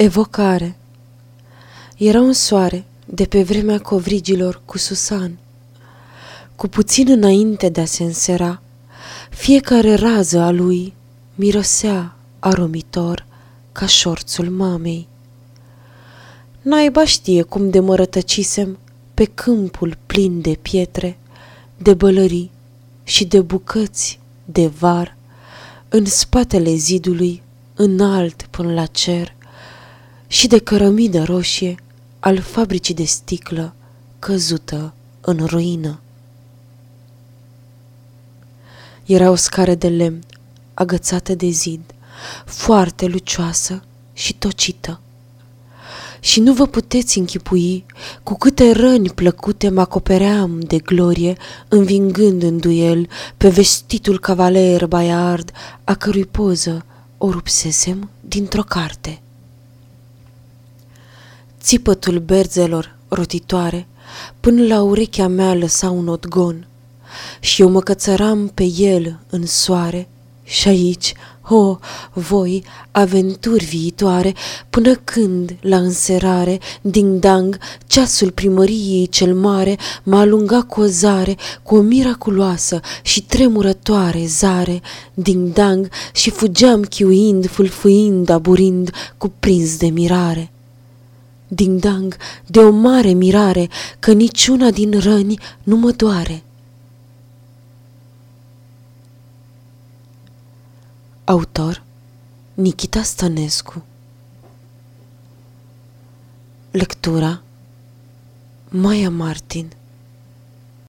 Evocare Era un soare de pe vremea covrigilor cu Susan. Cu puțin înainte de a se însera, fiecare rază a lui mirosea aromitor ca șorțul mamei. Naiba știe cum de mă rătăcisem pe câmpul plin de pietre, de bălării și de bucăți de var, în spatele zidului, înalt până la cer, și de cărămidă roșie al fabricii de sticlă căzută în ruină. Era o scară de lemn, agățată de zid, foarte lucioasă și tocită. Și nu vă puteți închipui cu câte răni plăcute mă acopeream de glorie, învingând în duel pe vestitul cavaler baiard, a cărui poză o rupsesem dintr-o carte. Țipătul berzelor rotitoare până la urechea mea lăsa un odgon și eu mă cățăram pe el în soare și aici, o, oh, voi, aventuri viitoare, până când, la înserare, ding-dang, ceasul primăriei cel mare m-a alungat cu o zare, cu o miraculoasă și tremurătoare zare, ding-dang, și fugeam chiuind, fulfuind, aburind, cuprins de mirare. Ding-dang, de o mare mirare, că niciuna din răni nu mă doare. Autor Nikita Stănescu Lectura Maia Martin